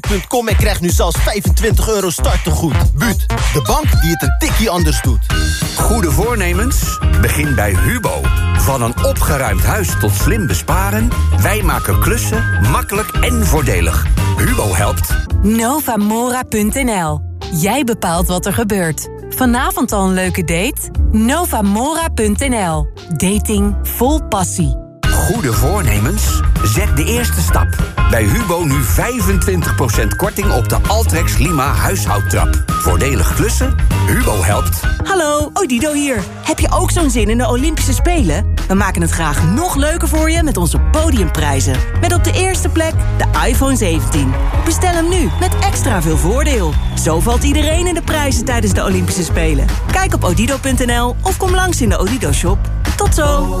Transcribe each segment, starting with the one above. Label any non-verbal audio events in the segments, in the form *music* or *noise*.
Buut.com en krijg nu zelfs 25 euro startegoed. Buut, de bank die het een tikje anders doet. Goede voornemens? Begin bij Hubo. Van een opgeruimd huis tot slim besparen... wij maken klussen makkelijk en voordelig. Hubo helpt. Novamora.nl. Jij bepaalt wat er gebeurt. Vanavond al een leuke date? Novamora.nl. Dating vol passie. Goede voornemens? Zet de eerste stap. Bij Hubo nu 25% korting op de Altrex Lima huishoudtrap. Voordelig klussen? Hubo helpt. Hallo, Odido hier. Heb je ook zo'n zin in de Olympische Spelen? We maken het graag nog leuker voor je met onze podiumprijzen. Met op de eerste plek de iPhone 17. Bestel hem nu met extra veel voordeel. Zo valt iedereen in de prijzen tijdens de Olympische Spelen. Kijk op odido.nl of kom langs in de Odido-shop. Tot zo!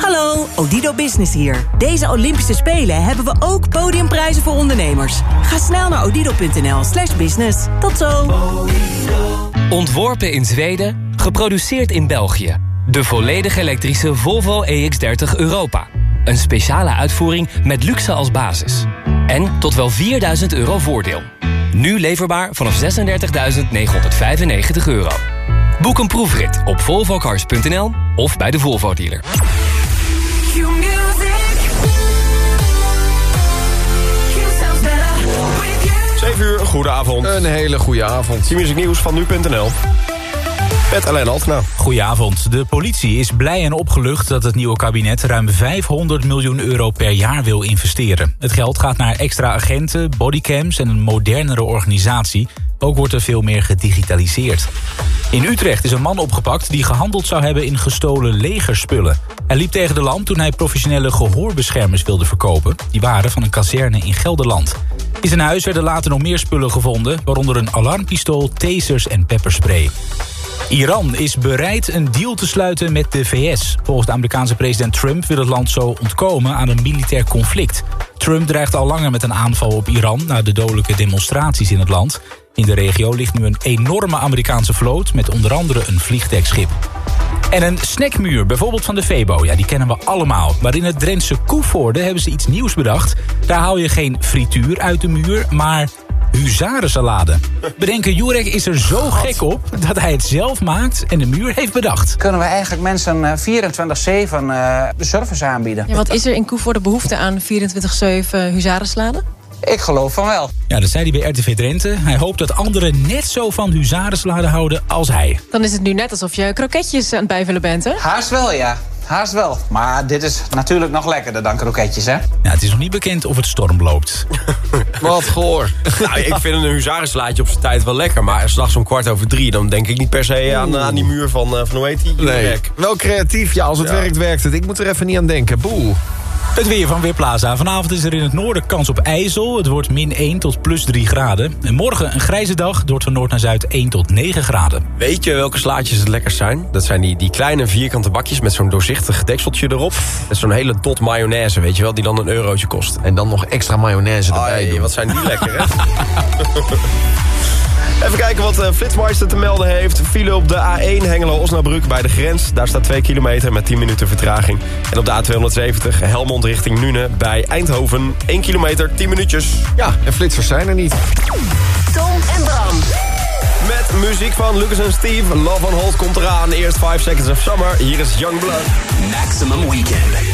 Hallo, Odido Business hier. Deze Olympische Spelen hebben we ook podiumprijzen voor ondernemers. Ga snel naar odido.nl slash business. Tot zo! Ontworpen in Zweden, geproduceerd in België. De volledig elektrische Volvo EX30 Europa. Een speciale uitvoering met luxe als basis. En tot wel 4000 euro voordeel. Nu leverbaar vanaf 36.995 euro. Boek een proefrit op volvocars.nl of bij de Volvo dealer. 7 uur, goedenavond. Een hele goede avond. Q-music nieuws van nu.nl. Met Alain Altena. Goedenavond. De politie is blij en opgelucht dat het nieuwe kabinet... ruim 500 miljoen euro per jaar wil investeren. Het geld gaat naar extra agenten, bodycams en een modernere organisatie. Ook wordt er veel meer gedigitaliseerd. In Utrecht is een man opgepakt die gehandeld zou hebben in gestolen legerspullen. Hij liep tegen de lamp toen hij professionele gehoorbeschermers wilde verkopen. Die waren van een kazerne in Gelderland. In zijn huis werden later nog meer spullen gevonden... waaronder een alarmpistool, tasers en pepperspray. Iran is bereid een deal te sluiten met de VS. Volgens de Amerikaanse president Trump wil het land zo ontkomen aan een militair conflict. Trump dreigt al langer met een aanval op Iran... na de dodelijke demonstraties in het land. In de regio ligt nu een enorme Amerikaanse vloot... met onder andere een vliegdekschip. En een snackmuur, bijvoorbeeld van de Febo, ja, die kennen we allemaal. Maar in het Drentse Koevoorde hebben ze iets nieuws bedacht. Daar haal je geen frituur uit de muur, maar huzarensalade. Bedenker Jurek is er zo gek op dat hij het zelf maakt en de muur heeft bedacht. Kunnen we eigenlijk mensen eh, 24-7 eh, de service aanbieden? Ja, wat is er in Koevoorde behoefte aan 24-7 huzarensalade? Ik geloof van wel. Ja, dat zei hij bij RTV Drenthe. Hij hoopt dat anderen net zo van huzarensalade houden als hij. Dan is het nu net alsof je kroketjes aan het bijvullen bent, hè? Haast wel, ja. Haast wel. Maar dit is natuurlijk nog lekkerder dan kroketjes, hè? Ja, het is nog niet bekend of het storm loopt. *laughs* Wat goor. Nou, ik vind een huzarenslaatje op zijn tijd wel lekker. Maar s'nachts om kwart over drie... dan denk ik niet per se aan, aan die muur van, uh, van hoe heet die? Nee, wel creatief. Ja, als het Ja. werkt, werkt het. Ik moet er even niet aan denken. Boe. Het weer van Weerplaza. Vanavond is er in het noorden kans op ijzel. Het wordt min 1 tot plus 3 graden. En morgen een grijze dag. Wordt van noord naar zuid 1 tot 9 graden. Weet je welke slaatjes het lekkerst zijn? Dat zijn die, die kleine vierkante bakjes met zo'n doorzichtig dekseltje erop. Met zo'n hele dot mayonaise, weet je wel, die dan een eurotje kost. En dan nog extra mayonaise erbij Ai, doen. wat zijn die lekker, hè? *laughs* Even kijken wat uh, Flitsmeister te melden heeft. File op de A1 Hengelo-Osnabrück bij de grens. Daar staat 2 kilometer met 10 minuten vertraging. En op de A270 Helmond richting Nune bij Eindhoven. 1 kilometer, 10 minuutjes. Ja, en flitsers zijn er niet. Tom en Bram. Met muziek van Lucas en Steve. Love on Hold komt eraan. Eerst 5 Seconds of Summer. Hier is Young Blood. Maximum Weekend.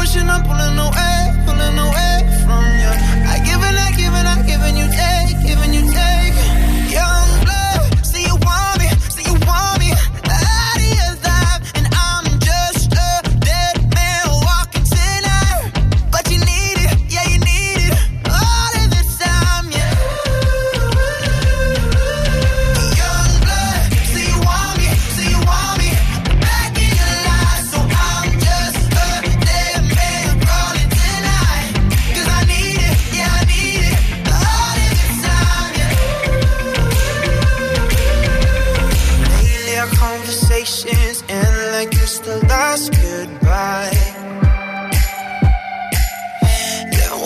Pushing, I'm pulling away, pulling away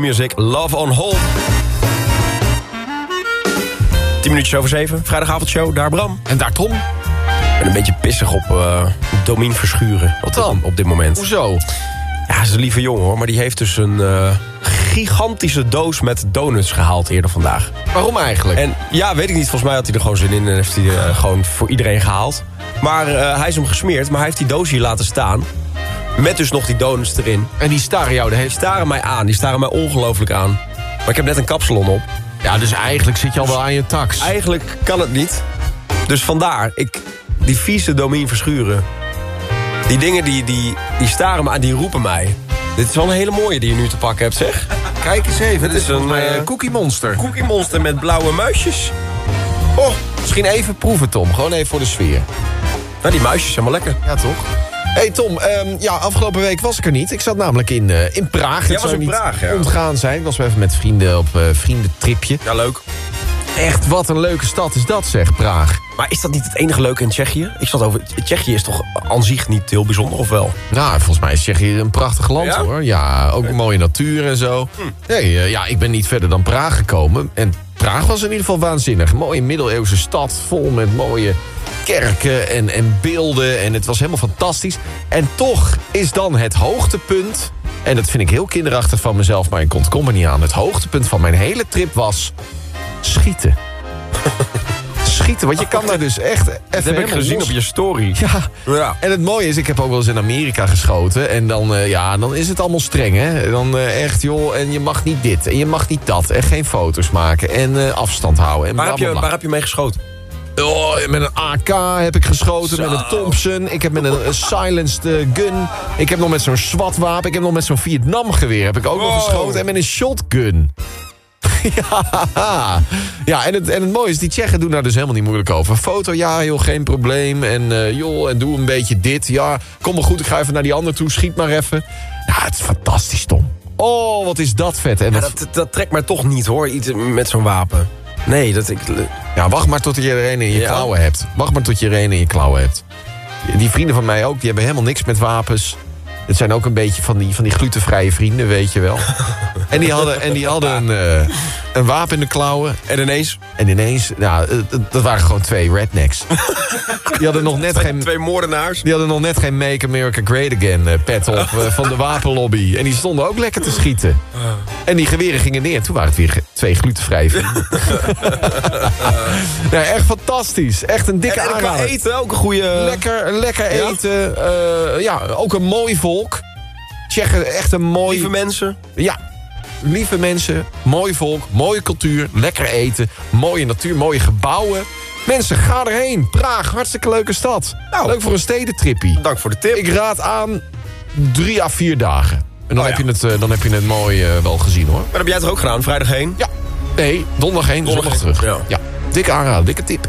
Music, Love on Hold. 10 minuutjes over 7, vrijdagavondshow, daar Bram. En daar Tom. Ik ben een beetje pissig op uh, Domien Verschuren Wat dan op dit moment. Hoezo? Ja, ze is een lieve jongen hoor, maar die heeft dus een eh, gigantische doos met donuts gehaald eerder vandaag. Waarom eigenlijk? En ja, weet ik niet. Volgens mij had hij er gewoon zin in en heeft hij uh, gewoon voor iedereen gehaald. Maar hij is hem gesmeerd, maar hij heeft die doos hier laten staan. Met dus nog die donuts erin. En die staren jou de hele Die staren mij aan, die staren mij ongelooflijk aan. Maar ik heb net een kapsalon op. Ja, dus eigenlijk zit je al wel aan je tax. Eigenlijk kan het niet. Dus vandaar, ik, die vieze domien verschuren. Die dingen die, die, die staren me aan, die roepen mij. Dit is wel een hele mooie die je nu te pakken hebt, zeg. Kijk eens even, Het is een een eh, cookie monster. cookie monster met blauwe muisjes. Oh, Misschien even proeven, Tom. Gewoon even voor de sfeer. nou die muisjes zijn wel lekker. Ja, toch? Hey Tom, ehm, ja, afgelopen week was ik er niet. Ik zat namelijk in, eh, in Praag. Het was zou in niet Praag, ja. ontgaan zijn. Ik was even met vrienden op eh vriendentripje. Ja, leuk. Echt, wat een leuke stad is dat, zeg, Praag. Maar is dat niet het enige leuke in Tsjechië? Ik zat over... Tsjechië is toch aan zich niet heel bijzonder, of wel? Nou, volgens mij is Tsjechië een prachtig land, Ja? hoor. Ja, ook een mooie natuur en zo. Nee, eh, ja, ik ben niet verder dan Praag gekomen. En Praag was in ieder geval waanzinnig. Een mooie middeleeuwse stad, vol met mooie kerken en, en beelden. En het was helemaal fantastisch. En toch is dan het hoogtepunt... en dat vind ik heel kinderachtig van mezelf, maar ik ontkom er niet aan. Het hoogtepunt van mijn hele trip was schieten. *laughs* schieten, want je kan daar dus echt even Dat heb ik gezien los- op je story. ja. Ja. En het mooie is, ik heb ook wel eens in Amerika geschoten. En dan, eh, ja, dan is het allemaal streng, hè. Dan eh, echt, joh, en je mag niet dit. En je mag niet dat. En geen foto's maken. En eh, afstand houden. En Waar, heb je, waar heb je mee geschoten? Oh, met een AK heb ik geschoten, Zo. met een Thompson. Ik heb met een, een silenced gun. Ik heb nog met zo'n SWAT-wapen. Ik heb nog met zo'n Vietnam-geweer heb ik ook nog geschoten. En met een shotgun. *laughs* ja, ja en, het, en het mooie is, die Tsjechen doen daar dus helemaal niet moeilijk over. Foto, ja joh, geen probleem. En eh, joh, en doe een beetje dit. Ja, kom maar goed, ik ga even naar die ander toe. Schiet maar even. Ja, het is fantastisch, Tom. Oh, wat is dat vet. En Ja, dat, dat, dat trekt mij toch niet, hoor, iets met zo'n wapen. Nee, dat ik... Ja, wacht maar tot je er een in je Ja. klauwen hebt. Wacht maar tot je er een in je klauwen hebt. Die vrienden van mij ook, die hebben helemaal niks met wapens. Het zijn ook een beetje van die, van die glutenvrije vrienden, weet je wel. *laughs* en die hadden, en die hadden een, eh, een wapen in de klauwen. En ineens... En ineens, nou, eh, dat waren gewoon twee rednecks. *laughs* die hadden nog net geen... Twee moordenaars. Die hadden nog net geen Make America Great Again eh, pet op *laughs* eh, van de wapenlobby. En die stonden ook lekker te schieten. En die geweren gingen neer. Toen waren het weer twee glutenvrije *laughs* vrienden. nee, echt fantastisch. Echt een dikke En, en qua eten ook een goede... Lekker, lekker Ja? eten. Eh, ja, ook een mooi volk. Tsjechen, echt een mooi... Lieve mensen. Ja, lieve mensen, mooi volk, mooie cultuur, lekker eten, mooie natuur, mooie gebouwen. Mensen, ga erheen. Praag, hartstikke leuke stad. Nou. Leuk voor een stedentrippie. Dank voor de tip. Ik raad aan drie à vier dagen. En dan, Oh, heb, ja. je het, eh, dan heb je het mooi eh, wel gezien hoor. Maar dat heb jij het er ook gedaan, vrijdag heen? Ja, nee, donderdag heen, zondag Donderdag terug. heen, Ja. dikke aanrader, dikke tip.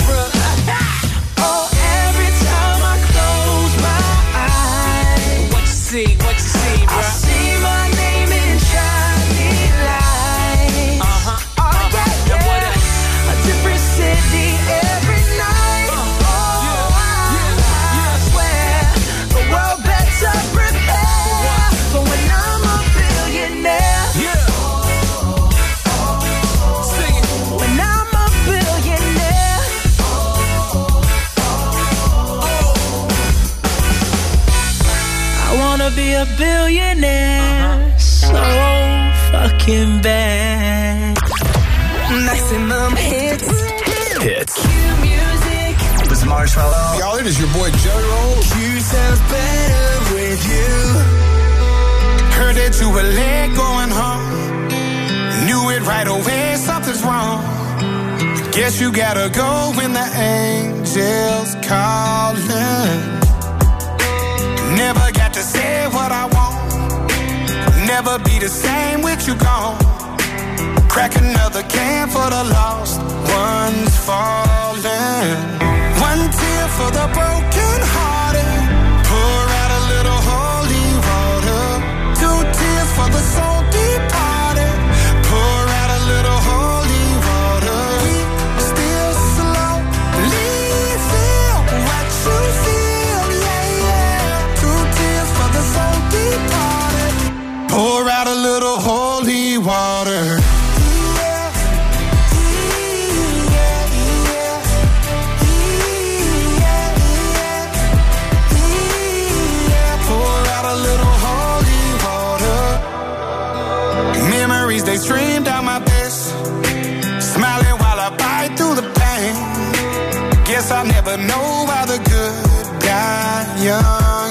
Another can for the lost ones falling.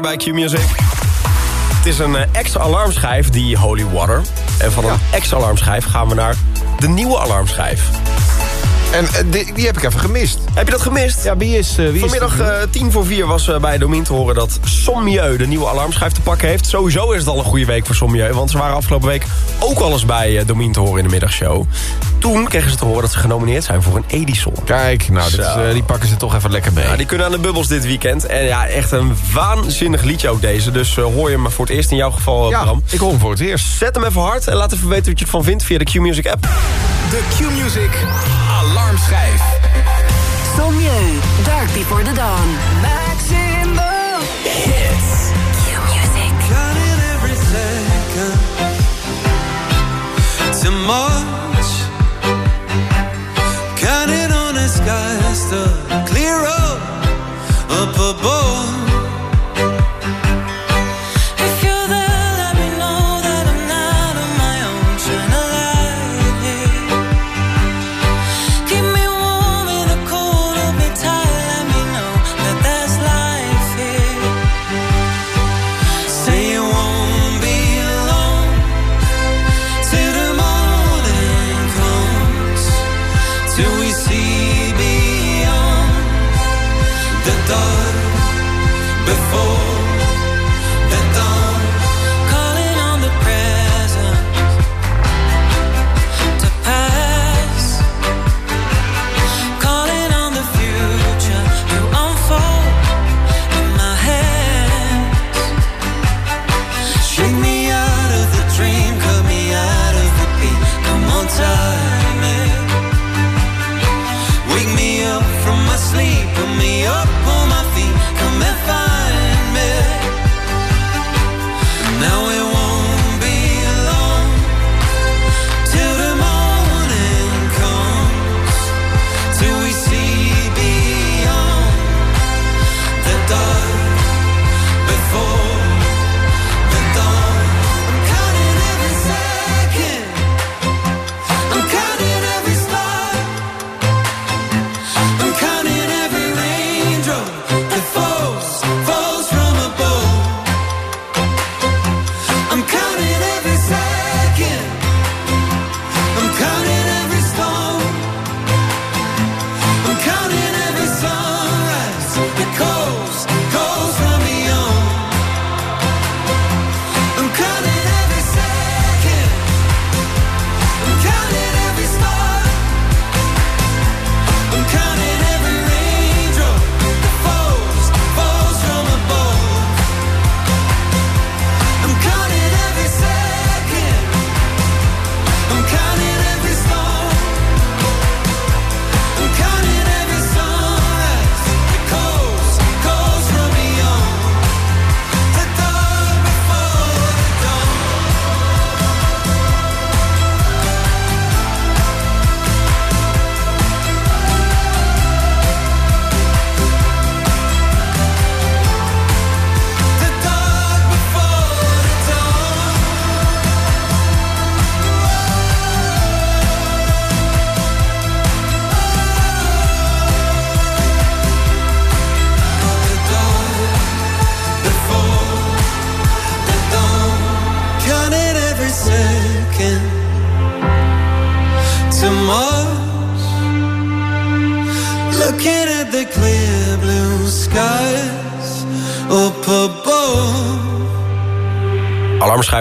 Water bij Q-Music. Het is een eh, ex-alarmschijf, die Holy Water. En van een ex-alarmschijf gaan we naar de nieuwe alarmschijf. En eh, die, die heb ik even gemist. Heb je dat gemist? Ja, wie is... wie Vanmiddag is eh, tien voor vier was bij Domin te horen dat Sommieu de nieuwe alarmschijf te pakken heeft. Sowieso is het al een goede week voor Sommieu, want ze waren afgelopen week ook al eens bij Domin te horen in de middagshow. Toen kregen ze te horen dat ze genomineerd zijn voor een Edison. Kijk, nou, dit, die pakken ze toch even lekker mee. Ja, die kunnen aan de bubbels dit weekend. En ja, echt een waanzinnig liedje ook deze. Dus hoor je hem voor het eerst in jouw geval, ja, Bram. ik hoor hem voor het eerst. Zet hem even hard en laat even weten wat je ervan vindt via de Q-Music app. De Q-Music Alarmschijf. Sommieu, Dark Before the Dawn. Maximum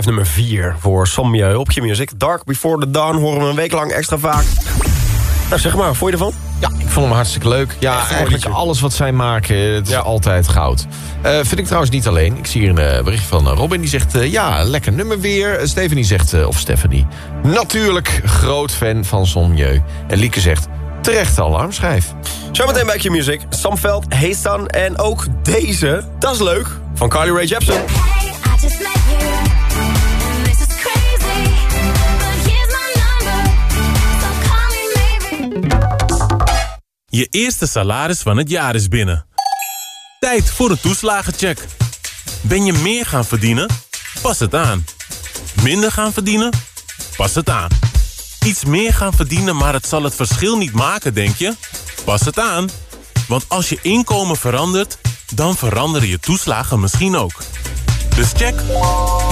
nummer 4 voor Sommieu op je music. Dark Before the Dawn horen we een week lang extra vaak. Nou, zeg maar, vond je ervan? Ja, ik vond hem hartstikke leuk. Ja, eigenlijk liedje. alles wat zij maken, het is altijd goud. Eh, vind ik trouwens niet alleen. Ik zie hier een eh, bericht van eh, Robin. Die zegt, ja, lekker nummer weer. Stephanie zegt, of Stephanie... Natuurlijk groot fan van Sommieu. En Lieke zegt, terecht alarmschijf. Zometeen bij je music. Sam Veld, Hey Stan en ook deze. Dat is leuk. Van Carly Rae Jepsen. Eerste salaris van het jaar is binnen. Tijd voor een toeslagencheck. Ben je meer gaan verdienen? Pas het aan. Minder gaan verdienen? Pas het aan. Iets meer gaan verdienen, maar het zal het verschil niet maken, denk je? Pas het aan. Want als je inkomen verandert, dan veranderen je toeslagen misschien ook. Dus check,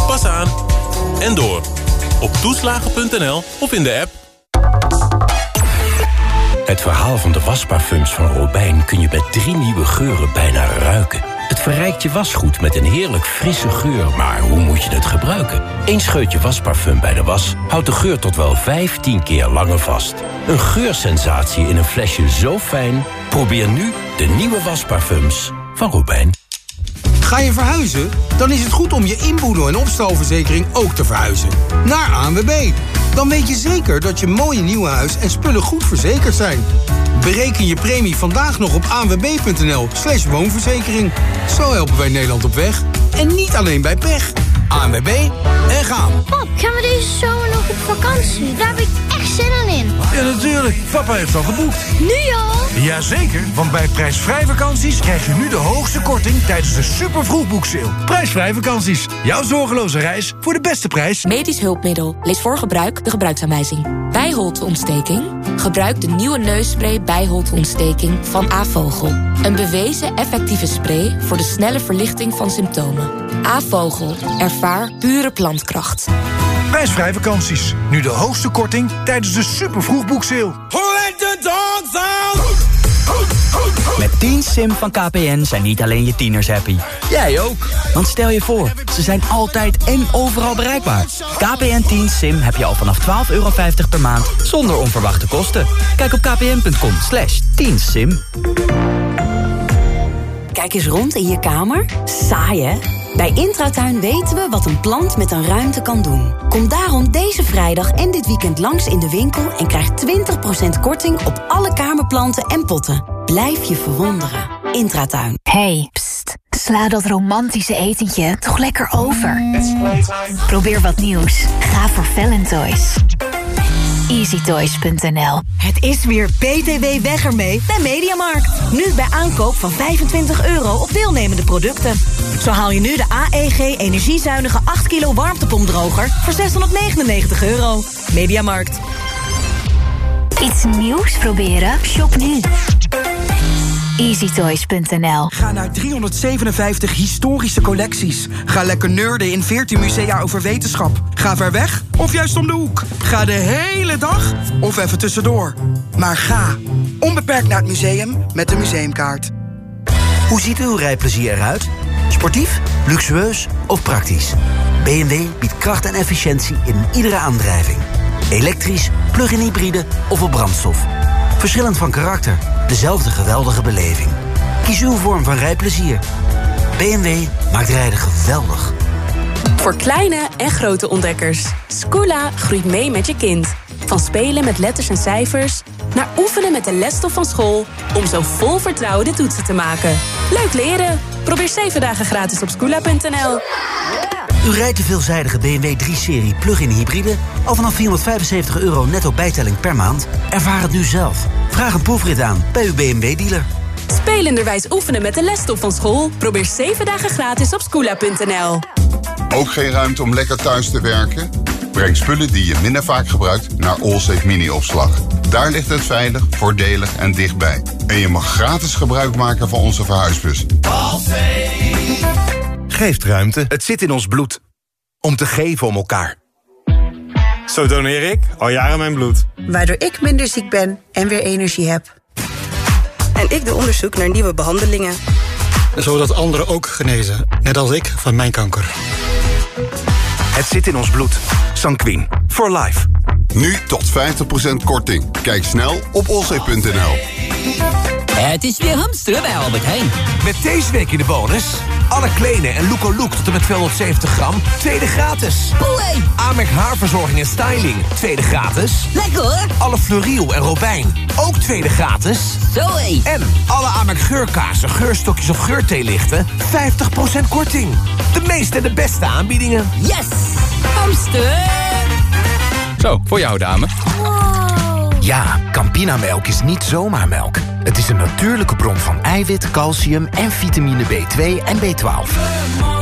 pas aan en door. Op toeslagen.nl of in de app. Het verhaal van de wasparfums van Robijn kun je met drie nieuwe geuren bijna ruiken. Het verrijkt je wasgoed met een heerlijk frisse geur, maar hoe moet je het gebruiken? Eén scheutje wasparfum bij de was houdt de geur tot wel 15 keer langer vast. Een geursensatie in een flesje zo fijn? Probeer nu de nieuwe wasparfums van Robijn. Ga je verhuizen? Dan is het goed om je inboedel- en opstalverzekering ook te verhuizen. Naar ANWB. Dan weet je zeker dat je mooie nieuwe huis en spullen goed verzekerd zijn. Bereken je premie vandaag nog op anwb.nl slash woonverzekering. Zo helpen wij Nederland op weg. En niet alleen bij pech. ANWB en gaan. Pap, gaan we deze zomer nog op vakantie? Daar heb ik echt zin in. Ja, natuurlijk. Papa heeft al geboekt. Nu al? Jazeker, want bij prijsvrij vakanties krijg je nu de hoogste korting tijdens de super vroegboekseil. Prijsvrij vakanties. Jouw zorgeloze reis voor de beste prijs. Medisch hulpmiddel. Lees voor gebruik de gebruiksaanwijzing. Bijholteontsteking? Gebruik de nieuwe neusspray bijholteontsteking van Avogel. Een bewezen effectieve spray voor de snelle verlichting van symptomen. Avogel. Ervaar pure plantkracht. Prijsvrij vakanties. Nu de hoogste korting tijdens de super vroegboekseil. Met 10 Sim van KPN zijn niet alleen je tieners happy. Jij ook. Want stel je voor, ze zijn altijd en overal bereikbaar. KPN 10 Sim heb je al vanaf 12,50 euro per maand zonder onverwachte kosten. Kijk op kpn.com slash 10 sim Kijk eens rond in je kamer. Saai, hè? Bij Intratuin weten we wat een plant met een ruimte kan doen. Kom daarom deze vrijdag en dit weekend langs in de winkel... en krijg 20% korting op alle kamerplanten en potten. Blijf je verwonderen. Intratuin. Hey, pst, sla dat romantische etentje toch lekker over. Probeer wat nieuws. Ga voor Valentoys. EasyToys.nl Het is weer BTW weg ermee bij Mediamarkt. Nu bij aankoop van 25 euro op deelnemende producten. Zo haal je nu de AEG energiezuinige 8 kilo warmtepompdroger voor 699 euro. Mediamarkt. Iets nieuws proberen? Shop nu. EasyToys.nl Ga naar 357 historische collecties. Ga lekker nerden in 14 musea over wetenschap. Ga ver weg of juist om de hoek. Ga de hele dag of even tussendoor. Maar ga onbeperkt naar het museum met de museumkaart. Hoe ziet uw rijplezier eruit? Sportief, luxueus of praktisch? BMW biedt kracht en efficiëntie in iedere aandrijving. Elektrisch, plug-in hybride of op brandstof. Verschillend van karakter, dezelfde geweldige beleving. Kies uw vorm van rijplezier. BMW maakt rijden geweldig. Voor kleine en grote ontdekkers. Scoola groeit mee met je kind. Van spelen met letters en cijfers... naar oefenen met de lesstof van school... om zo vol vertrouwen de toetsen te maken. Leuk leren. Probeer 7 dagen gratis op scoola.nl. U rijdt de veelzijdige BMW 3-serie plug-in hybride... al vanaf 475 euro netto bijtelling per maand? Ervaar het nu zelf. Vraag een proefrit aan bij uw BMW-dealer. Spelenderwijs oefenen met de lesstof van school? Probeer 7 dagen gratis op scoola.nl. Ook geen ruimte om lekker thuis te werken? Breng spullen die je minder vaak gebruikt naar Allsafe Mini-opslag. Daar ligt het veilig, voordelig en dichtbij. En je mag gratis gebruik maken van onze verhuisbus. Geeft ruimte. Het zit in ons bloed. Om te geven om elkaar. Zo doneer ik al jaren mijn bloed. Waardoor ik minder ziek ben en weer energie heb. En ik doe onderzoek naar nieuwe behandelingen. Zodat anderen ook genezen, net als ik van mijn kanker. Het zit in ons bloed. Sanquin. For life. Nu tot 50% korting. Kijk snel op olzee.nl. Het is weer hamsteren bij Albert Heijn. Met deze week in de bonus... alle Kleine en Luco Look tot en met 270 gram, tweede gratis. Boei! Amerk haarverzorging en styling, tweede gratis. Lekker hoor. Alle Fleuriel en Robijn, ook tweede gratis. Zoé. En alle Amerk geurkaarsen, geurstokjes of geurtheelichten... 50% korting. De meeste en de beste aanbiedingen. Yes! Hamster! Zo, voor jou dame. Ja, Campinamelk is niet zomaar melk. Het is een natuurlijke bron van eiwit, calcium en vitamine B2 en B12.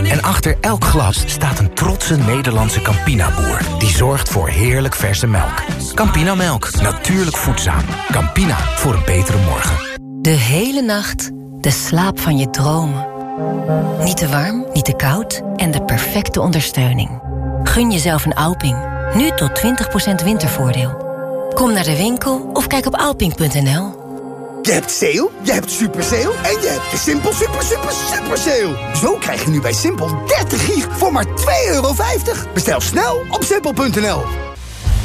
En achter elk glas staat een trotse Nederlandse Campina-boer... die zorgt voor heerlijk verse melk. Campinamelk, natuurlijk voedzaam. Campina, voor een betere morgen. De hele nacht de slaap van je dromen. Niet te warm, niet te koud en de perfecte ondersteuning. Gun jezelf een Alping. Nu tot 20% wintervoordeel. Kom naar de winkel of kijk op alping.nl. Je hebt sale, je hebt super sale en je hebt de Simpel super super super sale. Zo krijg je nu bij Simpel 30 gig voor maar 2,50 euro. Bestel snel op simpel.nl.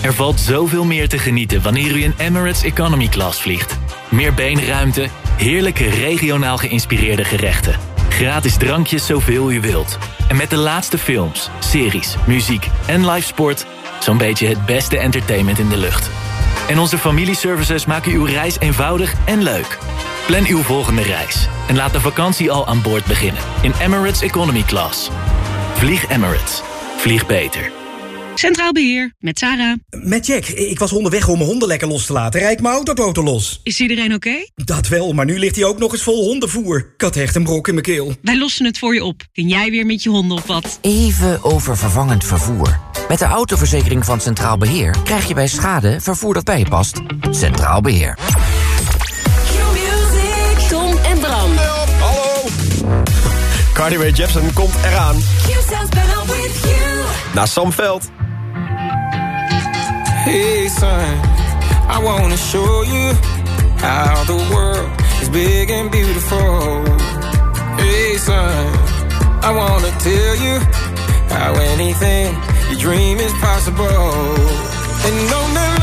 Er valt zoveel meer te genieten wanneer u in Emirates Economy Class vliegt. Meer beenruimte, heerlijke regionaal geïnspireerde gerechten. Gratis drankjes zoveel u wilt. En met de laatste films, series, muziek en live sport... zo'n beetje het beste entertainment in de lucht. En onze familieservices maken uw reis eenvoudig en leuk. Plan uw volgende reis en laat de vakantie al aan boord beginnen in Emirates Economy Class. Vlieg Emirates. Vlieg beter. Centraal Beheer, met Sarah. Met Jack. Ik was onderweg om mijn honden lekker los te laten. Rijd mijn autopoto los. Is iedereen oké? Dat wel, maar nu ligt hij ook nog eens vol hondenvoer. Kat hecht een brok in mijn keel. Wij lossen het voor je op. Kun jij weer met je honden op wat? Even over vervangend vervoer. Met de autoverzekering van Centraal Beheer krijg je bij schade vervoer dat bij je past. Centraal Beheer. Tom en Bram. Hallo. Cardi Ray Jepsen komt eraan. Na Sam Veld. Hey, son, I wanna show you how the world is big and beautiful. Hey, son, I wanna tell you how anything you dream is possible. And no matter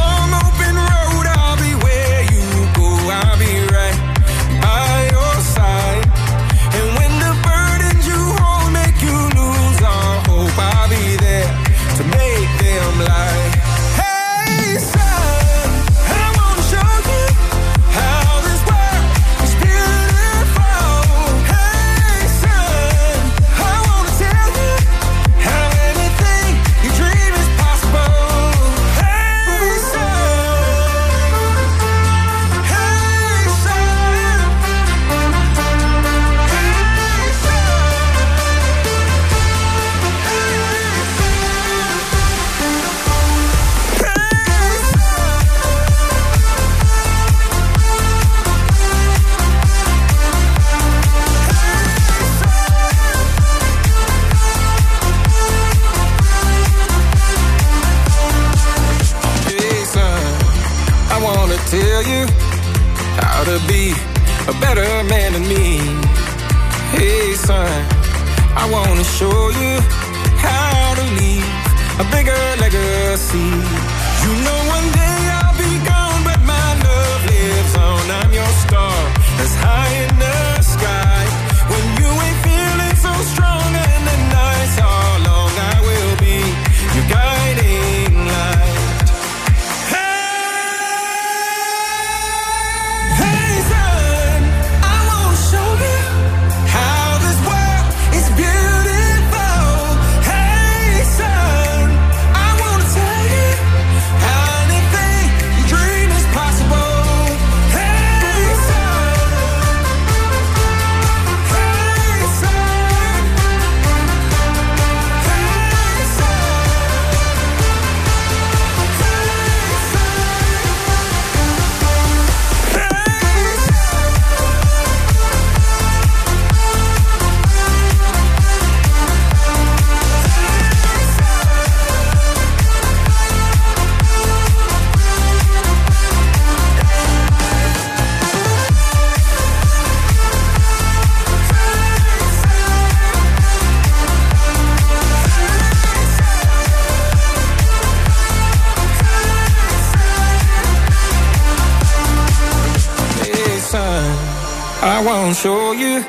gonna show you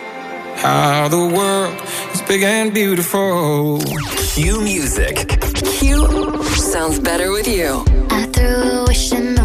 how the world is big and beautiful. Q music. Q sounds better with you. I threw a wish in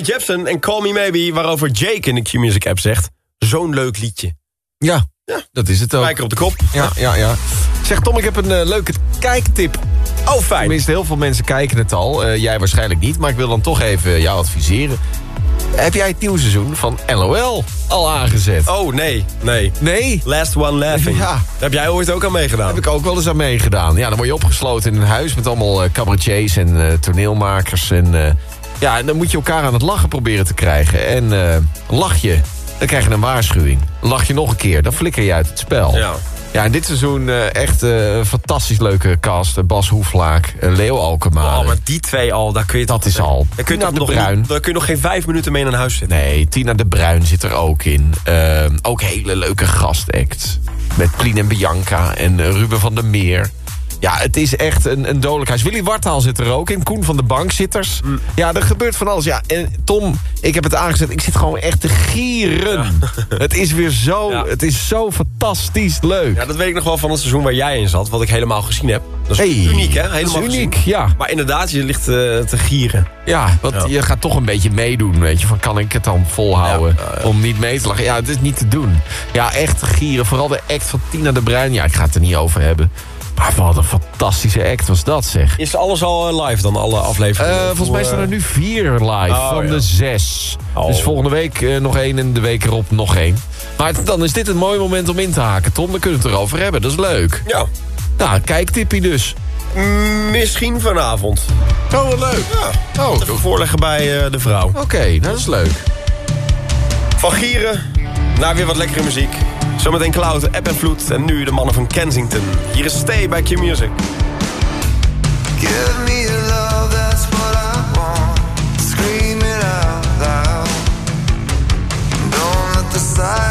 Rae Jepsen en Call Me Maybe... waarover Jake in de Q-Music app zegt... zo'n leuk liedje. Ja, dat is het ook. Kijker op de kop. Ja, ja, ja. Zeg Tom, ik heb een eh, leuke kijktip. Oh, fijn. Tenminste, heel veel mensen kijken het al. Eh, jij waarschijnlijk niet, maar ik wil dan toch even jou adviseren. Heb jij het nieuwe seizoen van LOL al aangezet? Oh, nee. Nee. Nee? Last One Laughing. Ja. Daar heb jij ooit ook aan meegedaan. Heb ik ook wel eens aan meegedaan. Ja, dan word je opgesloten in een huis met allemaal eh, cabaretiers en toneelmakers. En, ja, en dan moet je elkaar aan het lachen proberen te krijgen. En eh, lach je, dan krijg je een waarschuwing. Lach je nog een keer, dan flikker je uit het spel. Ja. Ja, en dit seizoen eh, echt eh, een fantastisch leuke cast. Bas Hoeflaak, Leo Alkema. Oh, maar die twee al, daar kun je Dat is al. Daar kun, je Tina de nog Bruin. niet- daar kun je nog geen vijf minuten mee naar huis zitten. Nee, Tina de Bruin zit er ook in. Eh, ook hele leuke gastact. Met Plien en Bianca en Ruben van der Meer. Ja, het is echt een, een dodelijk huis. Willy Wartaal zit er ook in. Koen van de Bankzitters. Mm. Ja, er gebeurt van alles. Ja, en Tom, ik heb het aangezet. Ik zit gewoon echt te gieren. *laughs* Het is weer zo, Ja. het is zo fantastisch leuk. Ja, dat weet ik nog wel van het seizoen waar jij in zat. Wat ik helemaal gezien heb. Dat is Hey, uniek, hè? dat is Helemaal uniek, gezien. ja. Maar inderdaad, je ligt eh, te gieren. Ja, want je gaat toch een beetje meedoen, weet je. Van kan ik het dan volhouden om niet mee te lachen? Ja, het is niet te doen. Ja, echt gieren. Vooral de act van Tina de Bruin. Ja, ik ga het er niet over hebben. Maar wat een fantastische act was dat, zeg. Is alles al eh, live dan, alle afleveringen? Eh, volgens mij staan er eh, nu vier live Oh, van ja. de zes. Oh. Dus volgende week nog één en de week erop nog één. Maar dan is dit een mooi moment om in te haken, Tom. Dan kunnen we het erover hebben. Dat is leuk. Ja. Nou, kijk tippie dus. Mm, Misschien vanavond. Oh, wat leuk. Ja. Oh, Even voorleggen bij de vrouw. Oké, nou, dat is leuk. Van gieren naar weer wat lekkere muziek. Zometeen Cloud, App en Vloed en nu de mannen van Kensington. Hier is Stay bij Q-Music. Give me love, that's what I want. Scream it out loud. Don't let the silence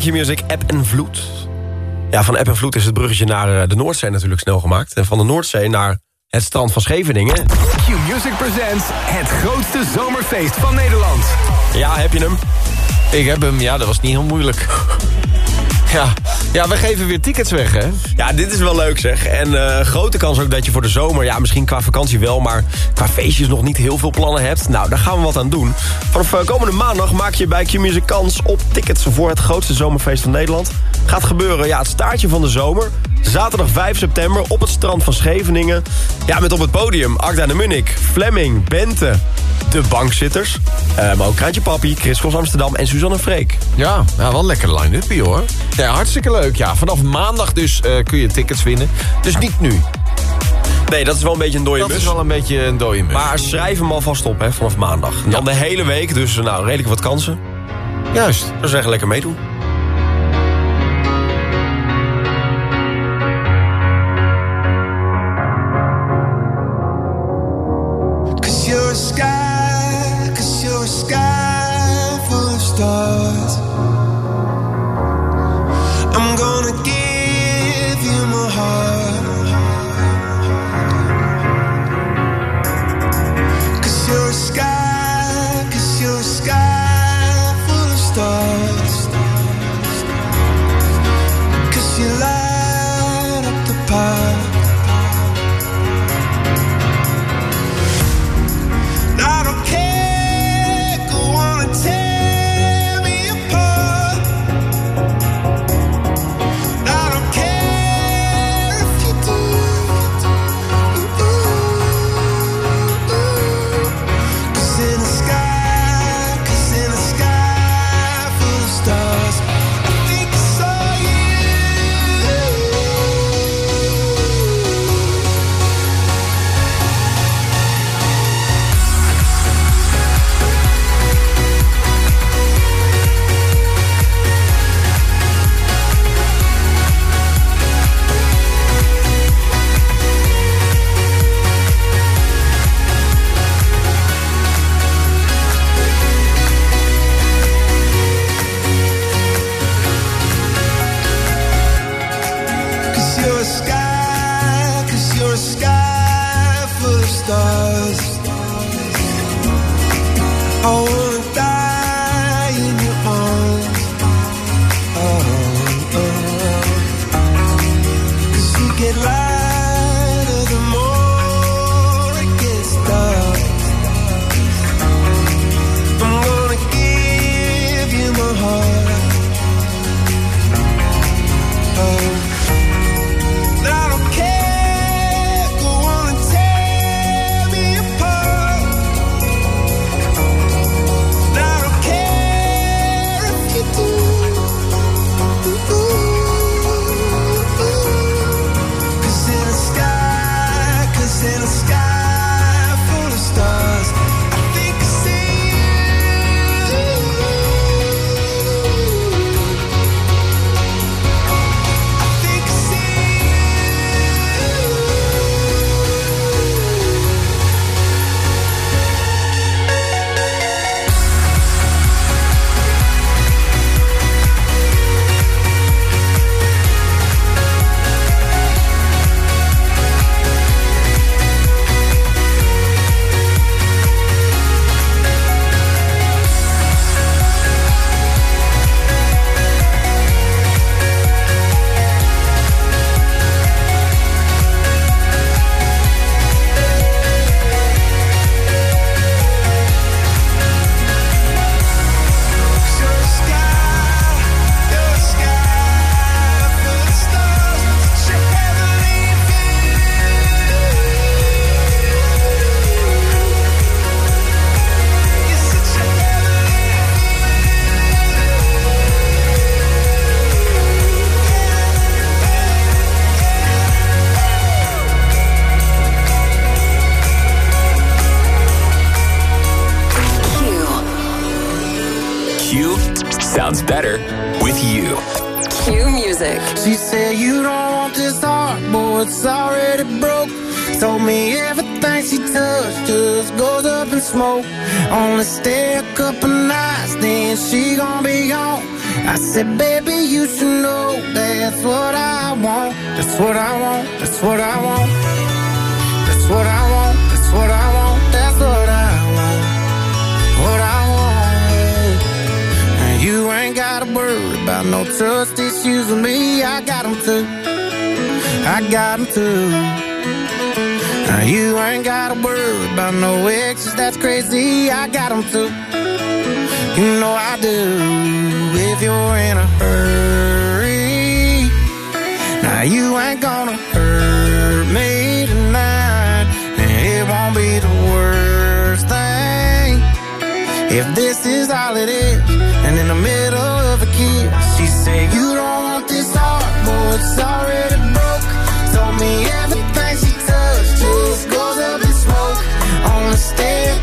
Q-Music, App en Vloed. Ja, van App en Vloed is het bruggetje naar eh, de Noordzee natuurlijk snel gemaakt. En van de Noordzee naar het strand van Scheveningen. Q-Music presents het grootste zomerfeest van Nederland. Ja, heb je hem? Ik heb hem, ja, dat was niet heel moeilijk. *laughs* Ja, ja we geven weer tickets weg, hè? Ja, dit is wel leuk zeg. En eh, grote kans ook dat je voor de zomer, ja misschien qua vakantie wel... maar qua feestjes nog niet heel veel plannen hebt. Nou, daar gaan we wat aan doen. Vanaf eh, komende maandag maak je bij Q-Music kans op tickets... voor het grootste zomerfeest van Nederland. Gaat gebeuren, ja, het staartje van de zomer. Zaterdag 5 september op het strand van Scheveningen. Ja, met op het podium Agda de Munnik, Flemming, Bente... De bankzitters, eh, maar ook Kraantje Papi, Chris Cross Amsterdam en Suzanne Freek. Ja, ja wel lekker line-up hier, hoor. Ja, hartstikke leuk. Ja, vanaf maandag dus eh, kun je tickets winnen. Dus niet nu. Nee, dat is wel een beetje een dode Dat mus. is wel een beetje een dode. Maar schrijf hem alvast op, hè, vanaf maandag. Dan de hele week, dus nou, redelijk wat kansen. Juist. Zou zeggen, lekker meedoen.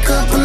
Stay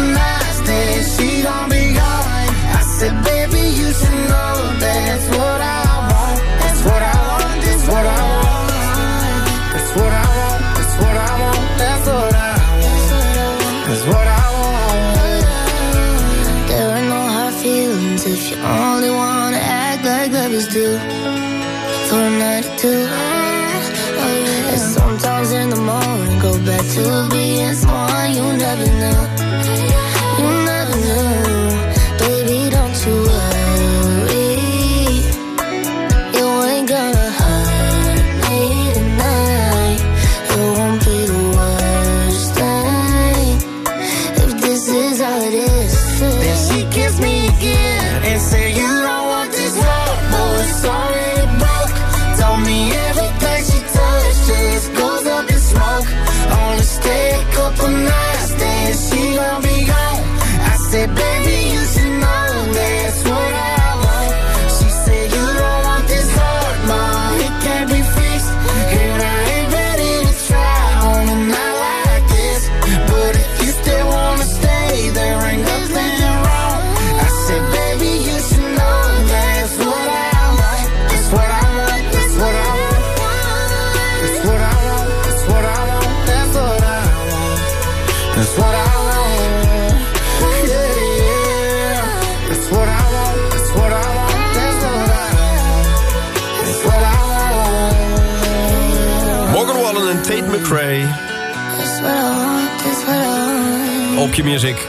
Je music.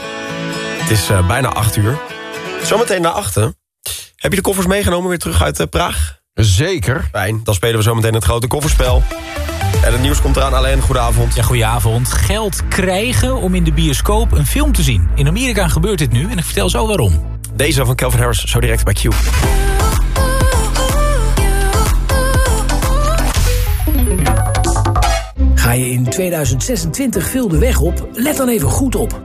Het is eh, bijna acht uur. Zometeen na achten. Heb je de koffers meegenomen weer terug uit eh, Praag? Zeker. Fijn, dan spelen we zometeen het grote kofferspel. En het nieuws komt eraan. Alleen, goedenavond. Ja, goedenavond. Geld krijgen om in de bioscoop een film te zien. In Amerika gebeurt dit nu en ik vertel zo waarom. Deze van Calvin Harris, zo direct bij Q. Ga je in 2026 veel de weg op? Let dan even goed op.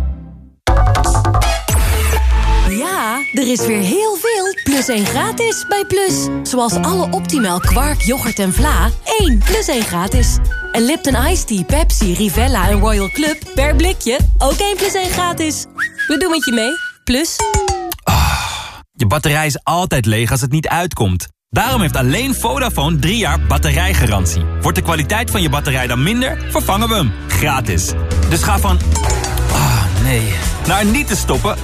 Er is weer heel veel plus 1 gratis bij Plus. Zoals alle Optimal kwark, yoghurt en vla. 1 plus 1 gratis. En Lipton Ice Tea, Pepsi, Rivella en Royal Club per blikje. Ook 1 plus 1 gratis. We doen het je mee. Plus. Je batterij is altijd leeg als het niet uitkomt. Daarom heeft alleen Vodafone 3 jaar batterijgarantie. Wordt de kwaliteit van je batterij dan minder, vervangen we hem. Gratis. Dus ga van... Ah, nee. Naar niet te stoppen.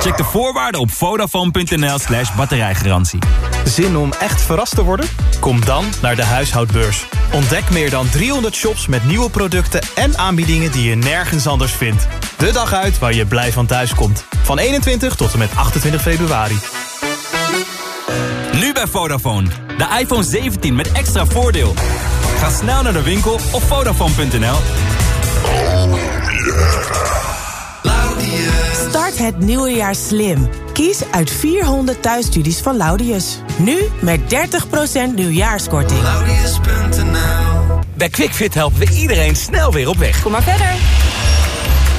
Check de voorwaarden op vodafone.nl slash batterijgarantie. Zin om echt verrast te worden? Kom dan naar de huishoudbeurs. Ontdek meer dan 300 shops met nieuwe producten en aanbiedingen die je nergens anders vindt. De dag uit waar je blij van thuis komt. Van 21 tot en met 28 februari. Nu bij Vodafone. De iPhone 17 met extra voordeel. Ga snel naar de winkel of Vodafone.nl. Start het nieuwe jaar slim. Kies uit 400 thuisstudies van Laudius. Nu met 30% nieuwjaarskorting. Bij QuickFit helpen we iedereen snel weer op weg. Kom maar verder.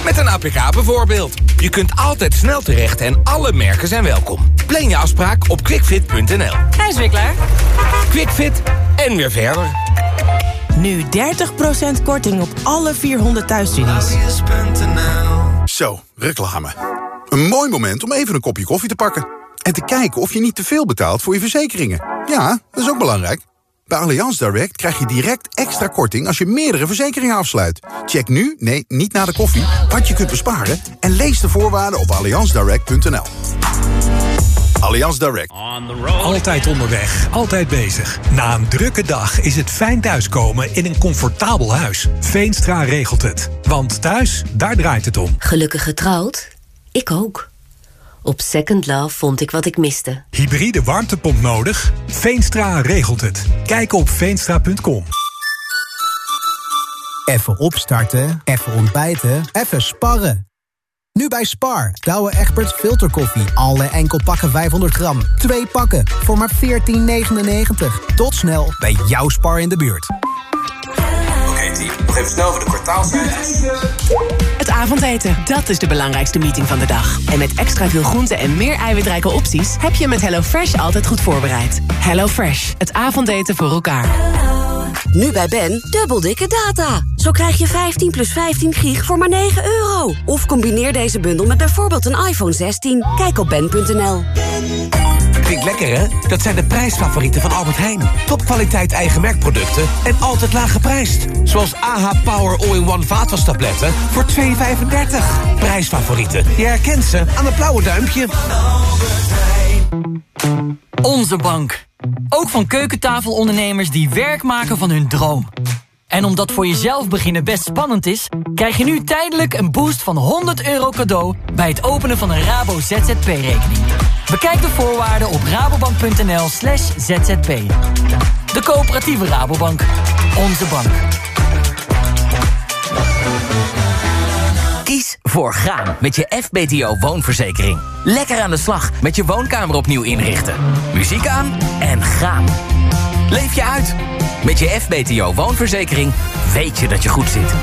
Met een APK bijvoorbeeld. Je kunt altijd snel terecht en alle merken zijn welkom. Plan je afspraak op quickfit.nl. Hij is weer klaar. QuickFit en weer verder. Nu 30% korting op alle 400 thuisstudies. Zo, reclame. Een mooi moment om even een kopje koffie te pakken. En te kijken of je niet te veel betaalt voor je verzekeringen. Ja, dat is ook belangrijk. Bij Allianz Direct krijg je direct extra korting als je meerdere verzekeringen afsluit. Check nu, nee, niet na de koffie, wat je kunt besparen... en lees de voorwaarden op allianzdirect.nl. Allianz Direct. Altijd onderweg, altijd bezig. Na een drukke dag is het fijn thuiskomen in een comfortabel huis. Veenstra regelt het. Want thuis, daar draait het om. Gelukkig getrouwd? Ik ook. Op Second Love vond ik wat ik miste. Hybride warmtepomp nodig? Veenstra regelt het. Kijk op veenstra.com. Even opstarten, even ontbijten, even sparren. Nu bij Spar, Douwe Egberts filterkoffie. Alle enkel pakken 500 gram. Twee pakken voor maar 14,99. Tot snel bij jouw Spar in de buurt. Nog even snel voor de kwartaalcijfers. Het avondeten, dat is de belangrijkste meeting van de dag. En met extra veel groenten en meer eiwitrijke opties... heb je met HelloFresh altijd goed voorbereid. HelloFresh, het avondeten voor elkaar. Nu bij Ben, dubbel dikke data. Zo krijg je 15 plus 15 gig voor maar 9 euro. Of combineer deze bundel met bijvoorbeeld een iPhone 16. Kijk op ben.nl. Klinkt lekker hè? Dat zijn de prijsfavorieten van Albert Heijn. Topkwaliteit eigen merkproducten en altijd laag geprijsd. Zoals AH Power All-in-One vaatwastabletten voor 2,35. Prijsfavorieten. Je herkent ze aan het blauwe duimpje. Onze bank. Ook van keukentafelondernemers die werk maken van hun droom. En omdat voor jezelf beginnen best spannend is... krijg je nu tijdelijk een boost van 100 euro cadeau... bij het openen van een Rabo ZZP-rekening. Bekijk de voorwaarden op rabobank.nl slash zzp. De coöperatieve Rabobank. Onze bank. Kies voor gaan met je FBTO woonverzekering. Lekker aan de slag met je woonkamer opnieuw inrichten. Muziek aan en gaan. Leef je uit. Met je FBTO woonverzekering weet je dat je goed zit.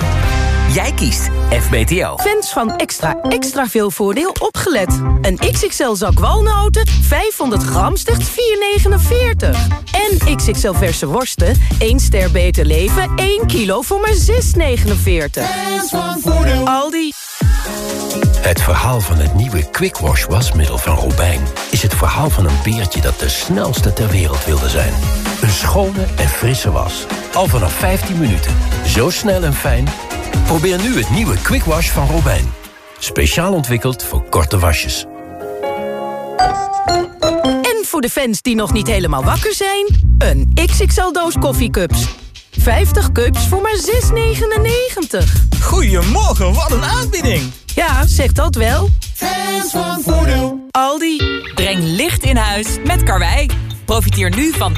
Jij kiest FBTO. Fans van extra extra veel voordeel opgelet. Een XXL zak walnoten, 500 gram, slechts 4,49. En XXL verse worsten, 1 ster beter leven, 1 kilo voor maar 6,49. Fans van voordeel. Aldi. Het verhaal van het nieuwe Quick Wash wasmiddel van Robijn... is het verhaal van een beertje dat de snelste ter wereld wilde zijn. Een schone en frisse was. Al vanaf 15 minuten. Zo snel en fijn. Probeer nu het nieuwe Quick Wash van Robijn. Speciaal ontwikkeld voor korte wasjes. En voor de fans die nog niet helemaal wakker zijn... een XXL-doos koffiecups. 50 cups voor maar 6,99. Goedemorgen, wat een aanbieding. Ja, zeg dat wel. Fans van voordeel. Aldi. Breng licht in huis met Karwei. Profiteer nu van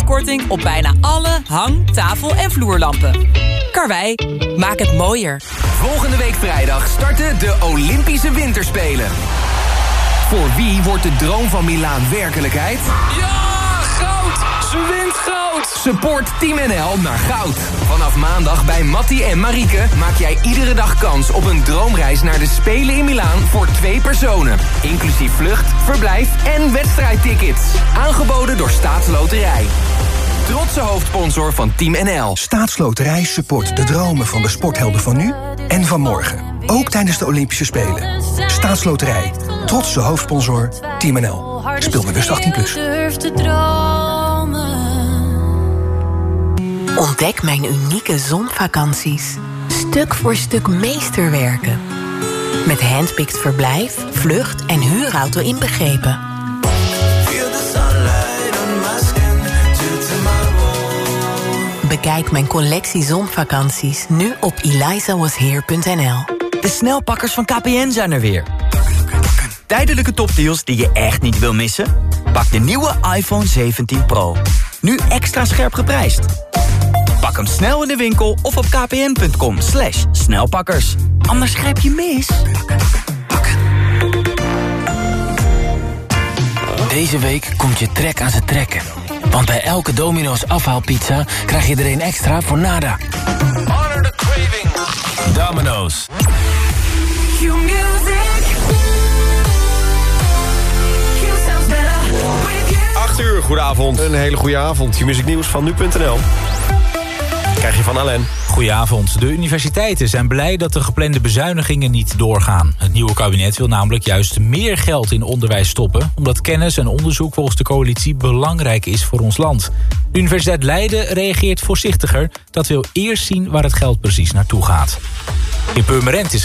30% korting op bijna alle hang-, tafel- en vloerlampen. Karwei, maak het mooier. Volgende week vrijdag starten de Olympische Winterspelen. Voor wie wordt de droom van Milaan werkelijkheid? Ja, goud! Support Team NL naar goud. Vanaf maandag bij Mattie en Marieke maak jij iedere dag kans op een droomreis naar de Spelen in Milaan voor twee personen. Inclusief vlucht, verblijf en wedstrijdtickets. Aangeboden door Staatsloterij. Trotse hoofdsponsor van Team NL. Staatsloterij support de dromen van de sporthelden van nu en van morgen. Ook tijdens de Olympische Spelen. Staatsloterij. Trotse hoofdsponsor Team NL. Speel bewust 18+. Plus. Ontdek mijn unieke zonvakanties. Stuk voor stuk meesterwerken. Met handpicked verblijf, vlucht en huurauto inbegrepen. Bekijk mijn collectie zonvakanties nu op elizawasheer.nl. De snelpakkers van KPN zijn er weer. Tijdelijke topdeals die je echt niet wil missen? Pak de nieuwe iPhone 17 Pro. Nu extra scherp geprijsd. Pak hem snel in de winkel of op kpn.com slash snelpakkers. Anders grijp je mis. Deze week komt je trek aan zijn trekken. Want bij elke Domino's afhaalpizza krijg je er een extra voor nada. Honor the craving. Domino's. Acht uur, goedenavond. Een hele goede avond. Je muziek nieuws van nu.nl. Krijg je van Alain. Goedenavond. De universiteiten zijn blij dat de geplande bezuinigingen niet doorgaan. Het nieuwe kabinet wil namelijk juist meer geld in onderwijs stoppen... omdat kennis en onderzoek volgens de coalitie belangrijk is voor ons land. De Universiteit Leiden reageert voorzichtiger. Dat wil eerst zien waar het geld precies naartoe gaat. In Purmerend is